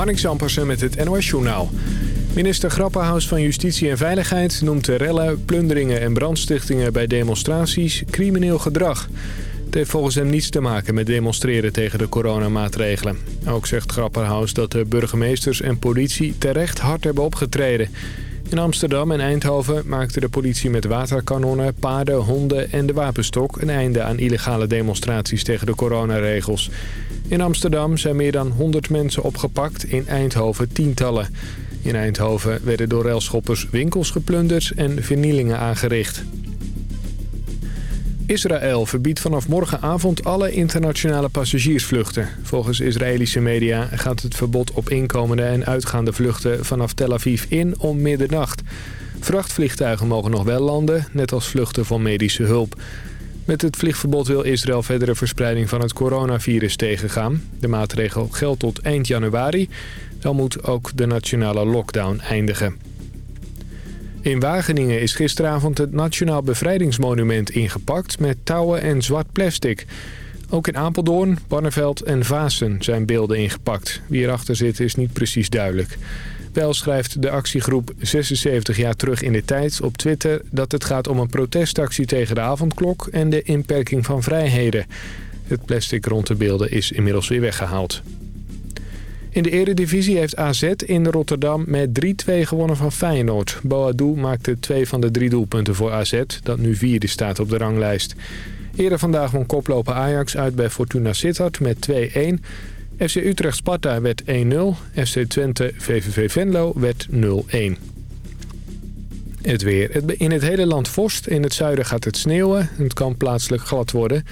Marnik Zampersen met het NOS Journaal. Minister Grappenhaus van Justitie en Veiligheid noemt rellen, plunderingen en brandstichtingen bij demonstraties crimineel gedrag. Het heeft volgens hem niets te maken met demonstreren tegen de coronamaatregelen. Ook zegt Grapperhaus dat de burgemeesters en politie terecht hard hebben opgetreden. In Amsterdam en Eindhoven maakte de politie met waterkanonnen, paarden, honden en de wapenstok... een einde aan illegale demonstraties tegen de coronaregels. In Amsterdam zijn meer dan 100 mensen opgepakt, in Eindhoven tientallen. In Eindhoven werden door railschoppers winkels geplunderd en vernielingen aangericht. Israël verbiedt vanaf morgenavond alle internationale passagiersvluchten. Volgens Israëlische media gaat het verbod op inkomende en uitgaande vluchten vanaf Tel Aviv in om middernacht. Vrachtvliegtuigen mogen nog wel landen, net als vluchten van medische hulp. Met het vliegverbod wil Israël verdere verspreiding van het coronavirus tegengaan. De maatregel geldt tot eind januari. Dan moet ook de nationale lockdown eindigen. In Wageningen is gisteravond het Nationaal Bevrijdingsmonument ingepakt met touwen en zwart plastic. Ook in Apeldoorn, Barneveld en Vaassen zijn beelden ingepakt. Wie erachter zit is niet precies duidelijk. Wel schrijft de actiegroep 76 jaar terug in de tijd op Twitter... dat het gaat om een protestactie tegen de avondklok en de inperking van vrijheden. Het plastic rond de beelden is inmiddels weer weggehaald. In de eredivisie heeft AZ in Rotterdam met 3-2 gewonnen van Feyenoord. Boadou maakte twee van de drie doelpunten voor AZ, dat nu vierde staat op de ranglijst. Eerder vandaag won koploper Ajax uit bij Fortuna Sittard met 2-1. FC Utrecht Sparta werd 1-0. FC Twente VVV Venlo werd 0-1. Het weer. In het hele land vorst. In het zuiden gaat het sneeuwen. Het kan plaatselijk glad worden.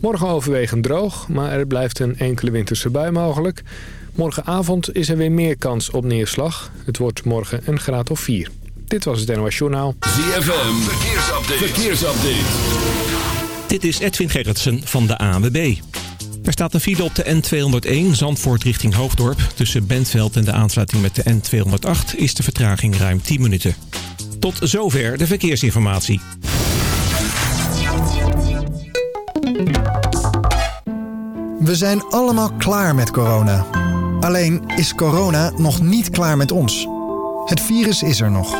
Morgen overwegend droog, maar er blijft een enkele winterse bui mogelijk. Morgenavond is er weer meer kans op neerslag. Het wordt morgen een graad of 4. Dit was het NOS Journaal. ZFM, verkeersupdate. verkeersupdate. Dit is Edwin Gerritsen van de ANWB. Er staat een file op de N201 Zandvoort richting Hoofddorp. Tussen Bentveld en de aansluiting met de N208 is de vertraging ruim 10 minuten. Tot zover de verkeersinformatie. We zijn allemaal klaar met corona. Alleen is corona nog niet klaar met ons. Het virus is er nog.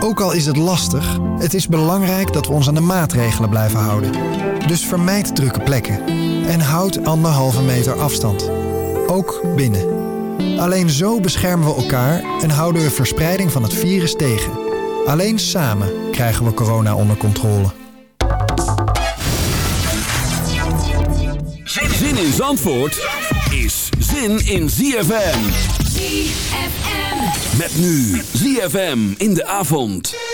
Ook al is het lastig, het is belangrijk dat we ons aan de maatregelen blijven houden. Dus vermijd drukke plekken en houd anderhalve meter afstand. Ook binnen. Alleen zo beschermen we elkaar en houden we verspreiding van het virus tegen. Alleen samen krijgen we corona onder controle. Zin in Zandvoort is zin in ZFM. ZFM. Met nu ZFM in de avond.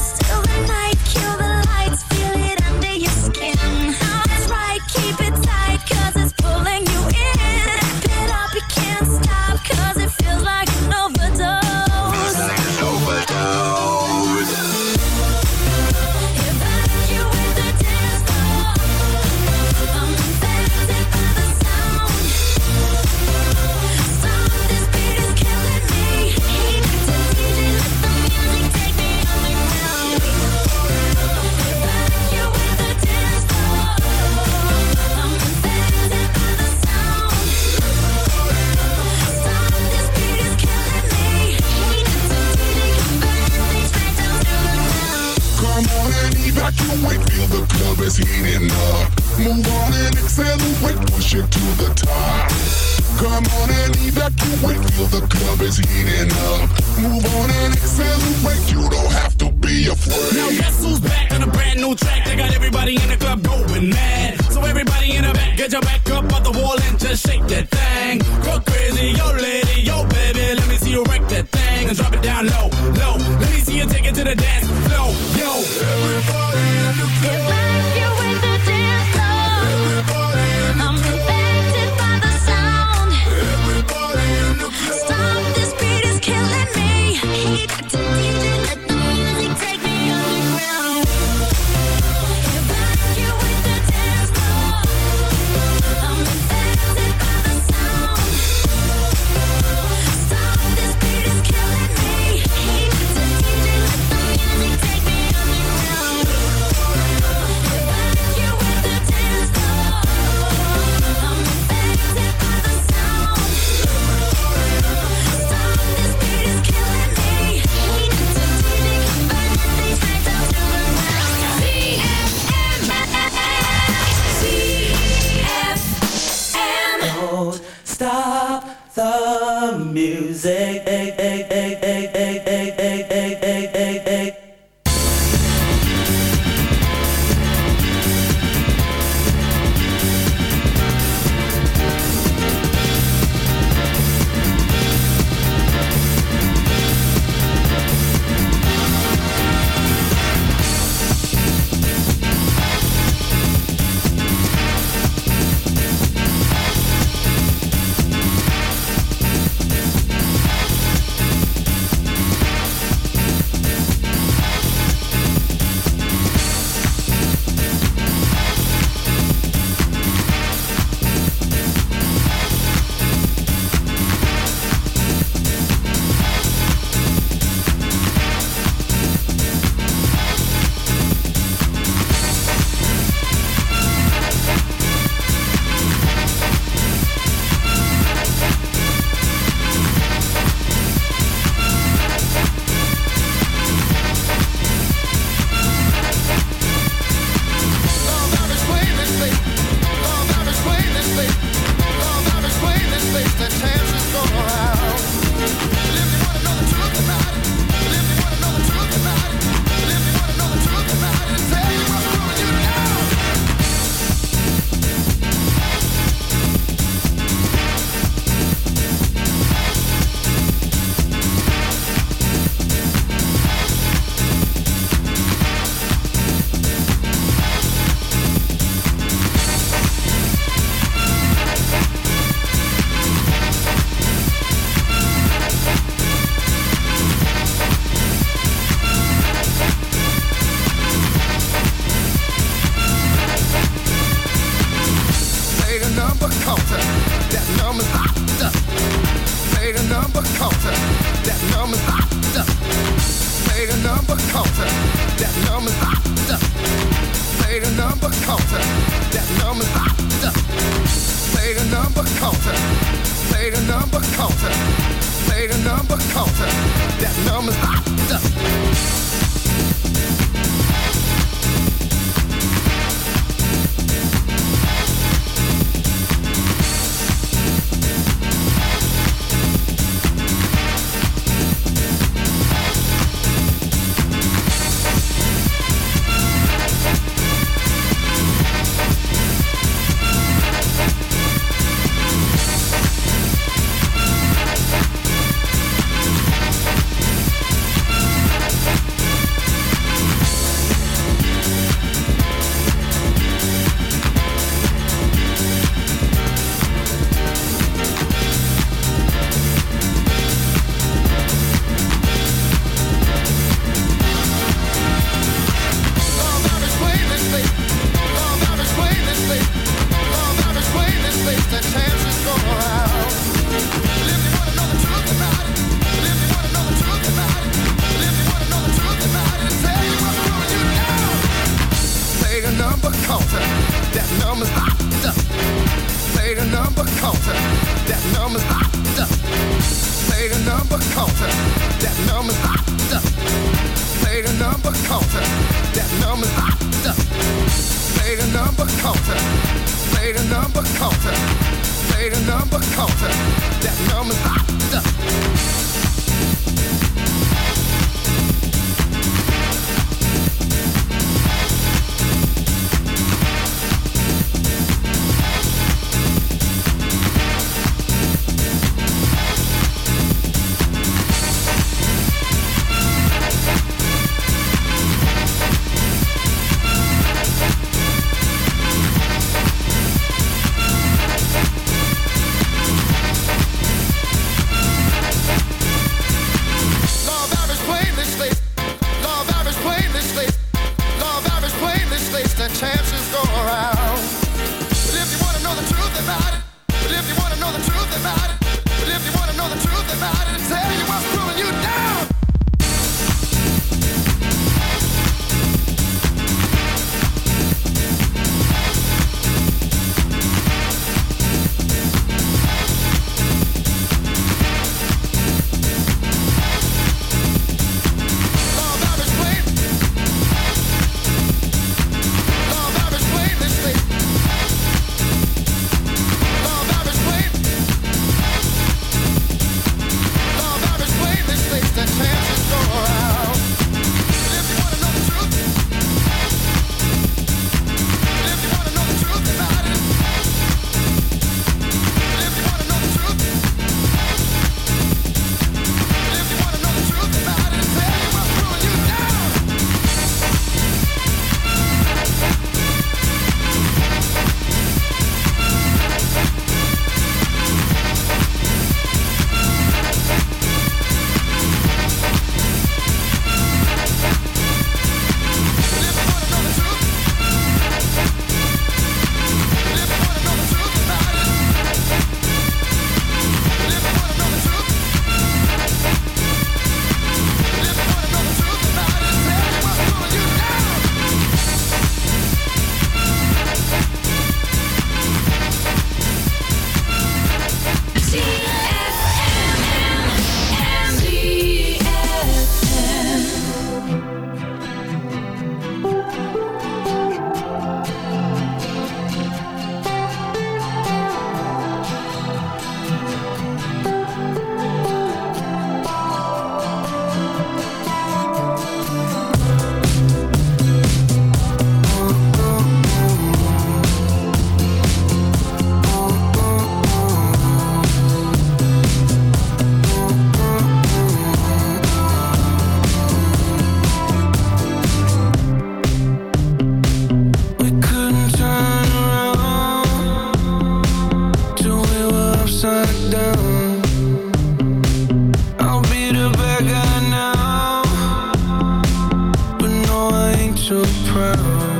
world.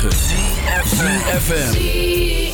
106.9 FM.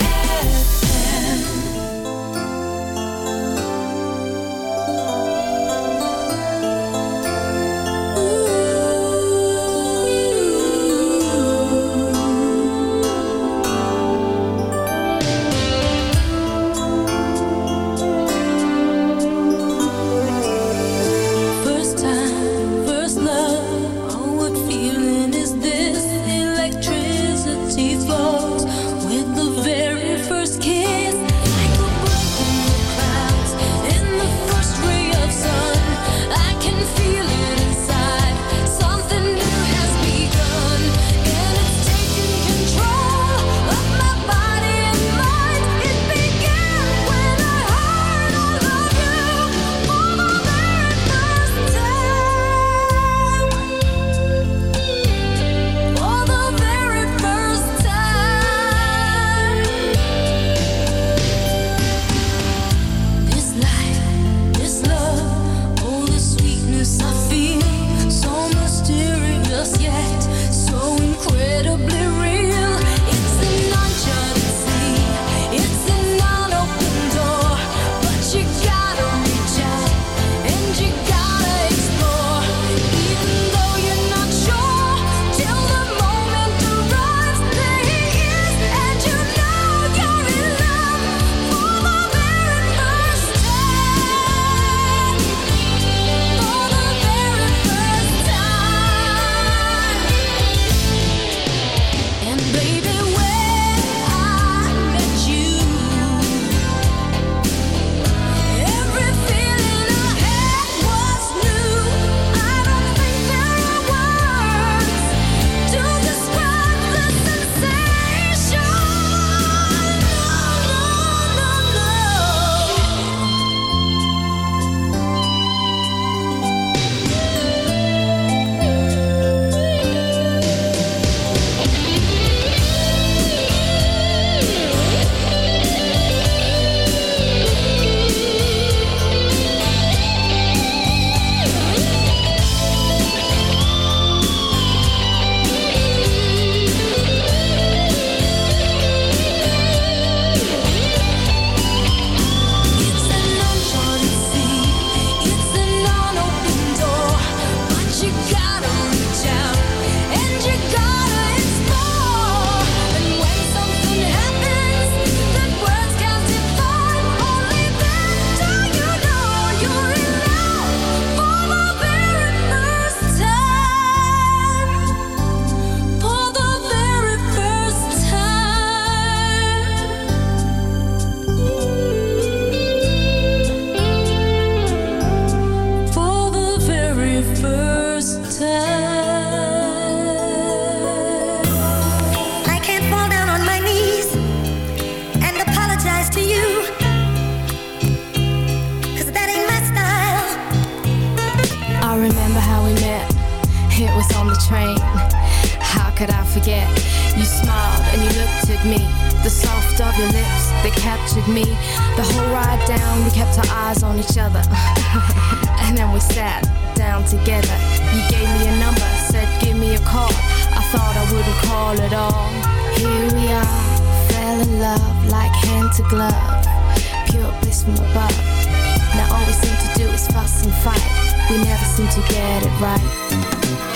into glove. Pure bliss from above. Now all we seem to do is fuss and fight. We never seem to get it right.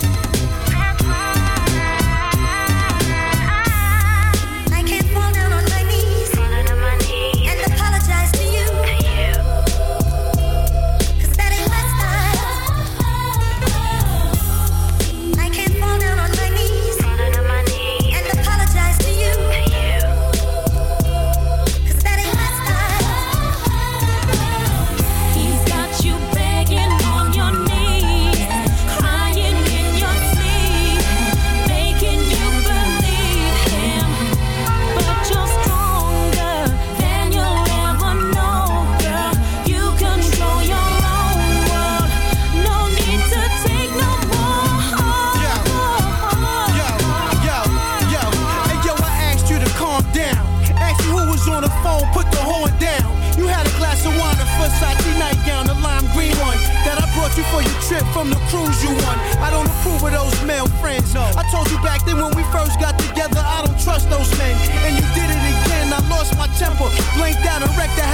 Who were those male friends? No. I told you back then when we first got together, I don't trust those men. And you did it again, I lost my temper, blanked out and wrecked the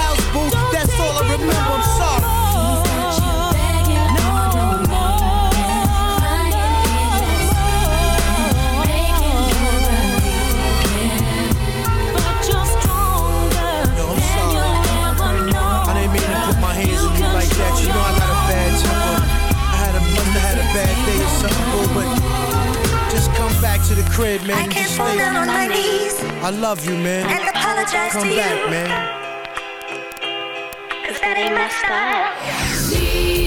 crib, man. I can't fall down on my knees. I love you, man. And apologize Come to back, you. man. Cause that ain't my style. See?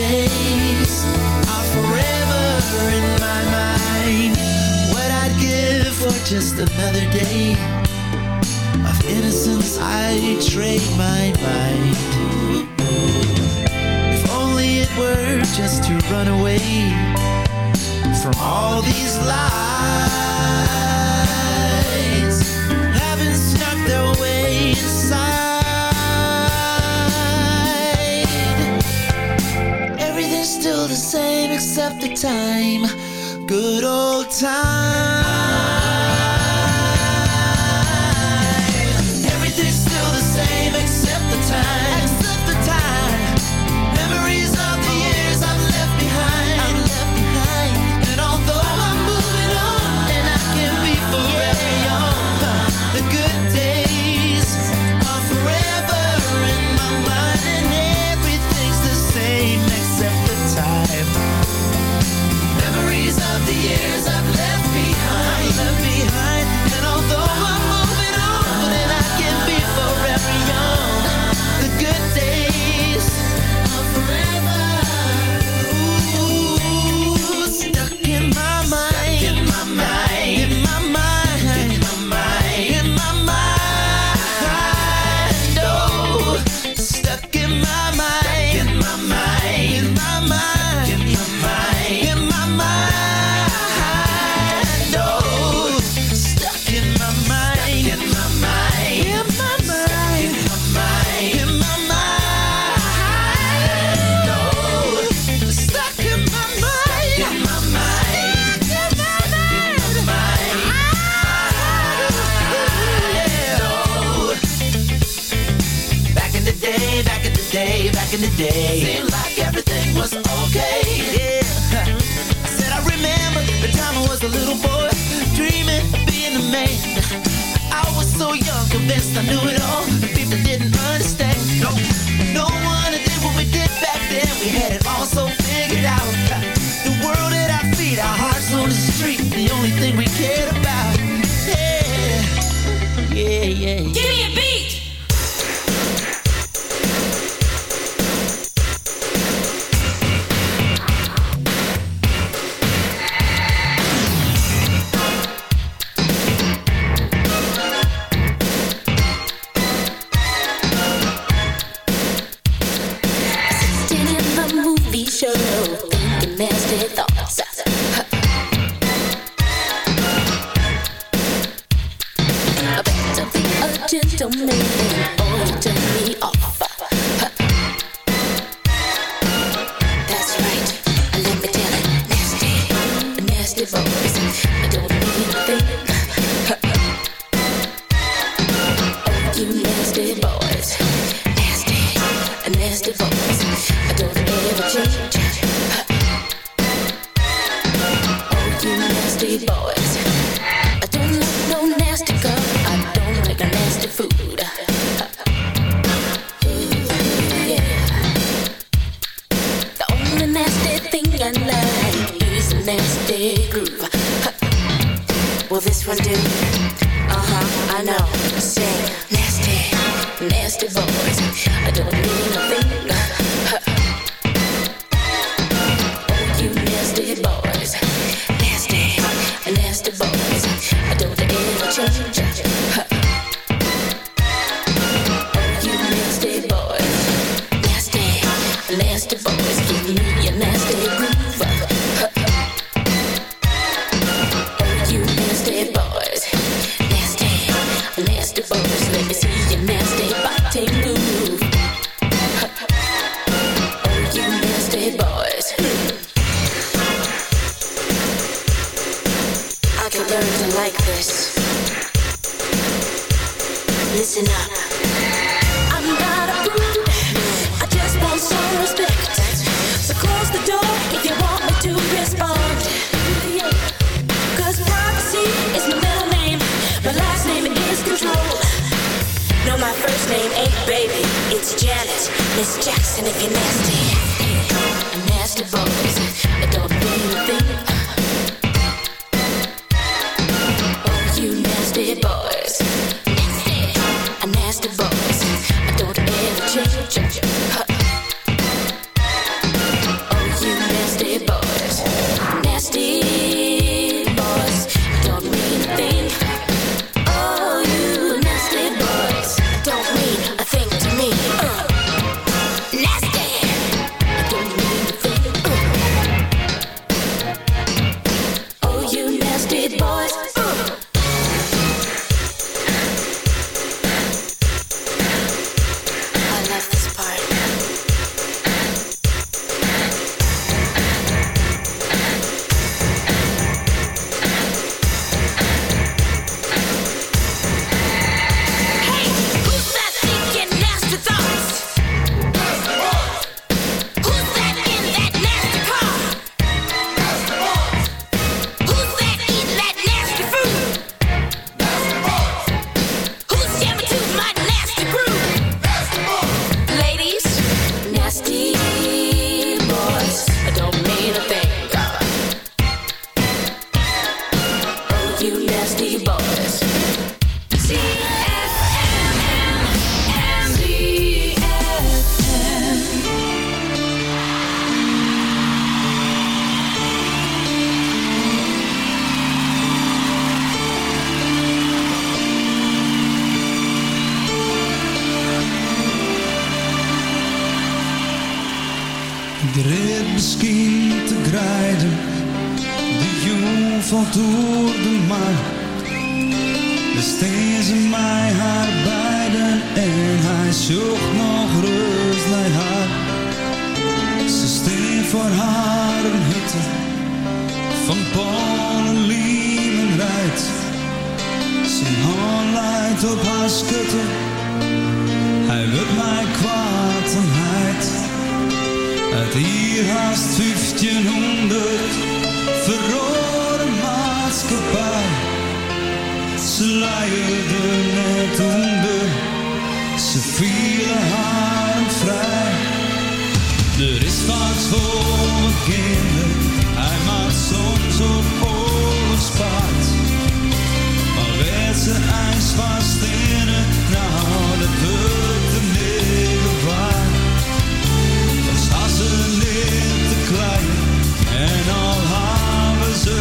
are forever in my mind. What I'd give for just another day of innocence, I trade my mind. If only it were just to run away from all these lies, having snuck their way inside. the same except the time. Good old time. body, boy. voor haar een hitte van Polen, Liemen rijdt. Zijn hand leidt op haar schutte, hij wil mij kwaad en heid. Uit hier haast 1500 verrode maatschappij. Ze leidde net onder, ze vielen haar vrij. Er is vaak voor kinderen, hij maakt soms ook oorlogspaard. Maar werd ze ijs in het, nou dat wordt een hele waar. Dan staan ze niet te klein en al hebben ze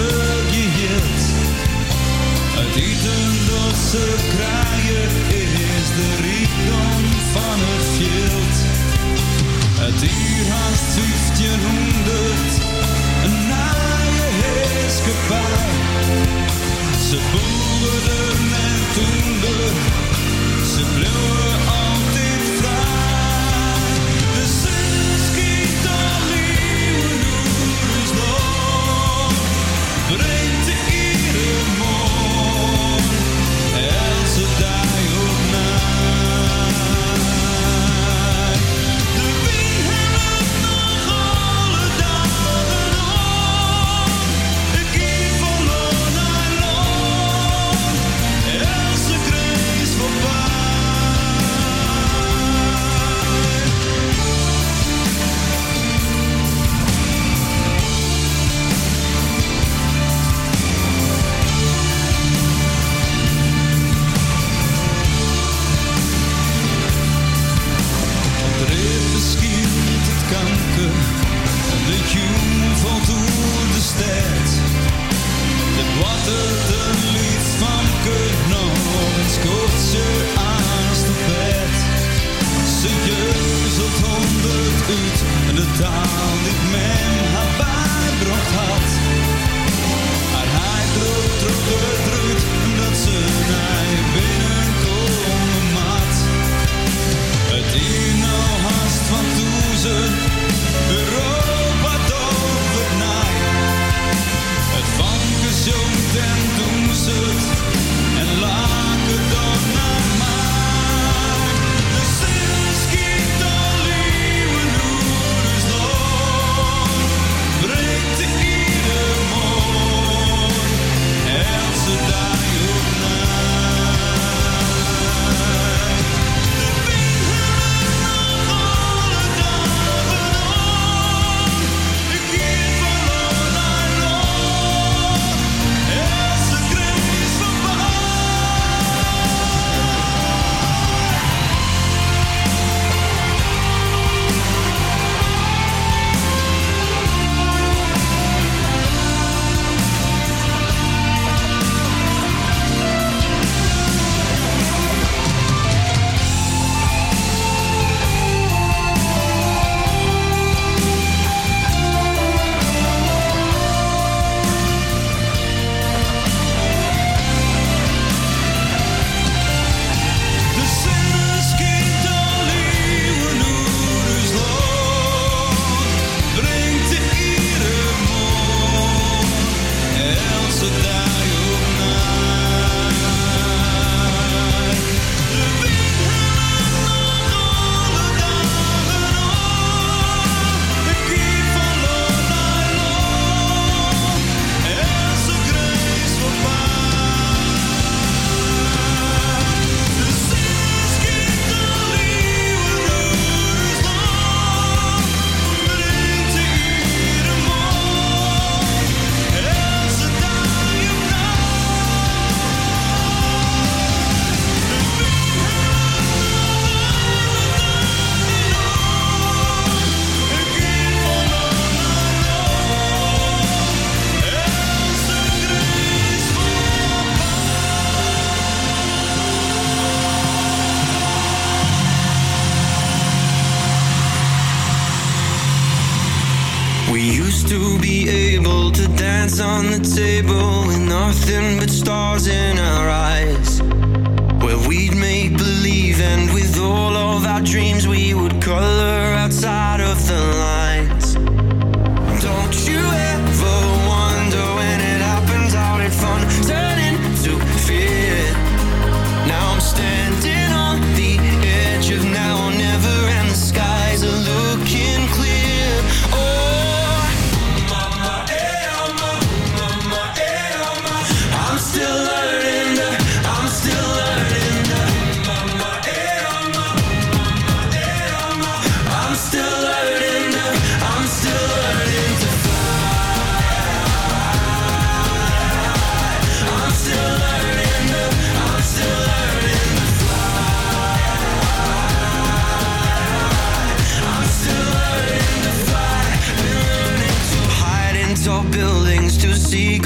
geheeld. uit eten dat ze krijgen is de Hier haast 1500, een naaie heerskepaar. Ze boeren en toenden, ze bleven altijd.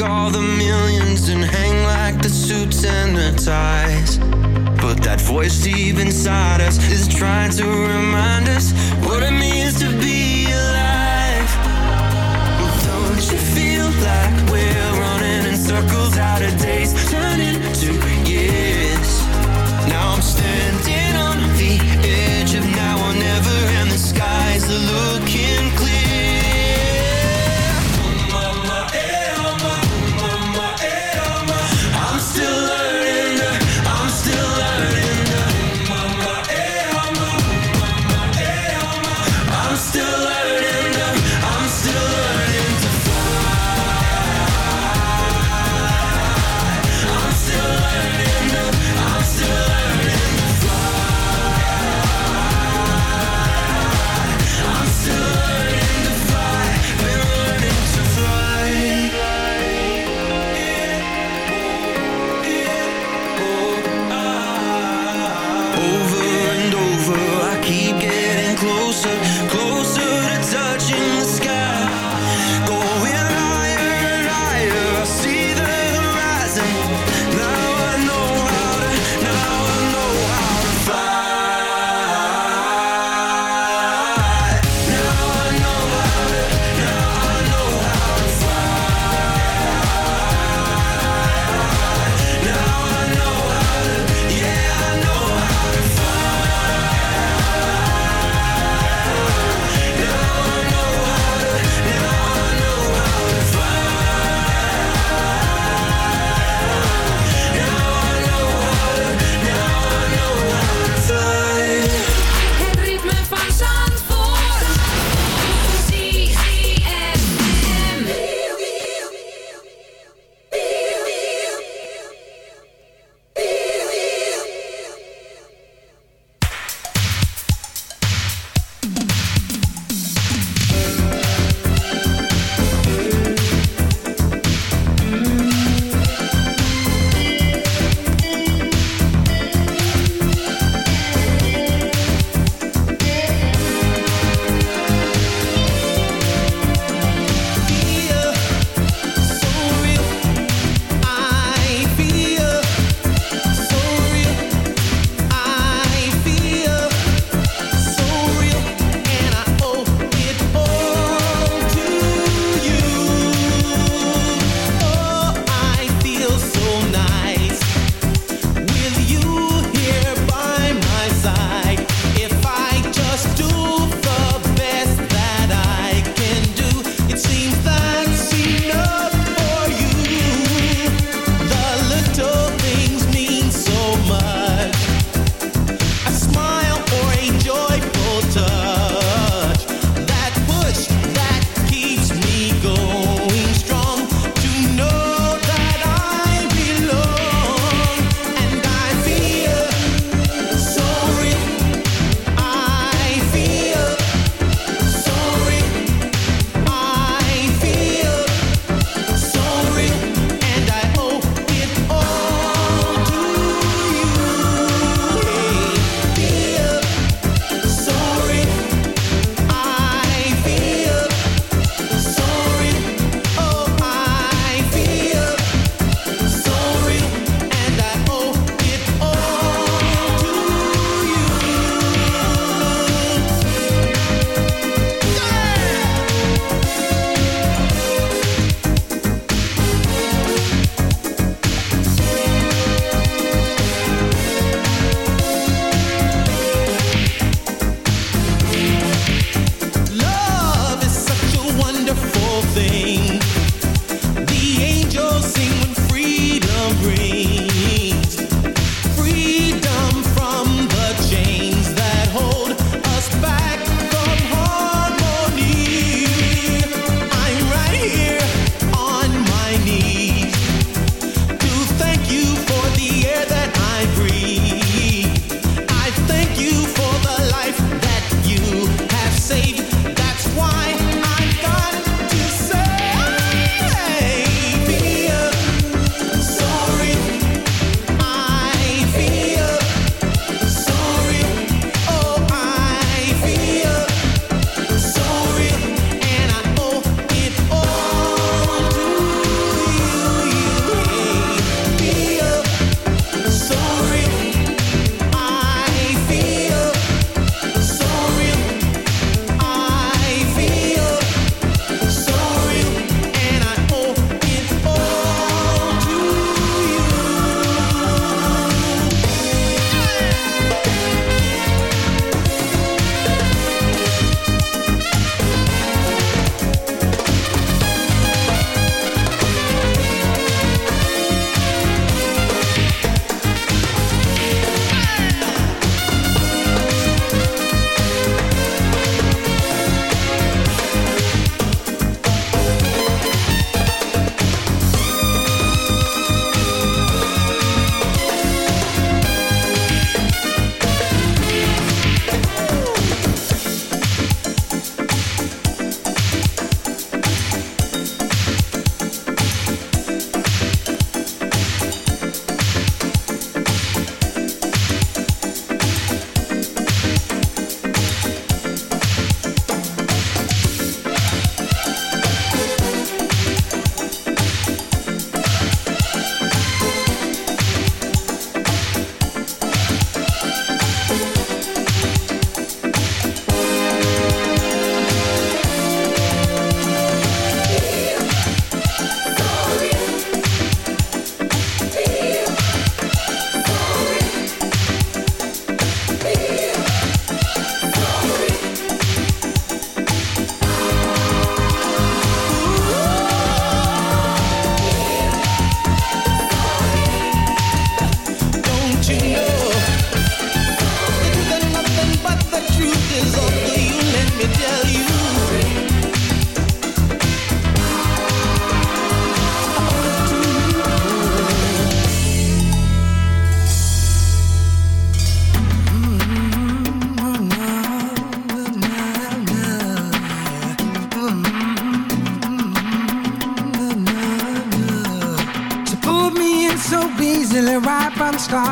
All the millions and hang like the suits and the ties. But that voice deep inside us is trying to remind us what it means to be alive. Don't you feel like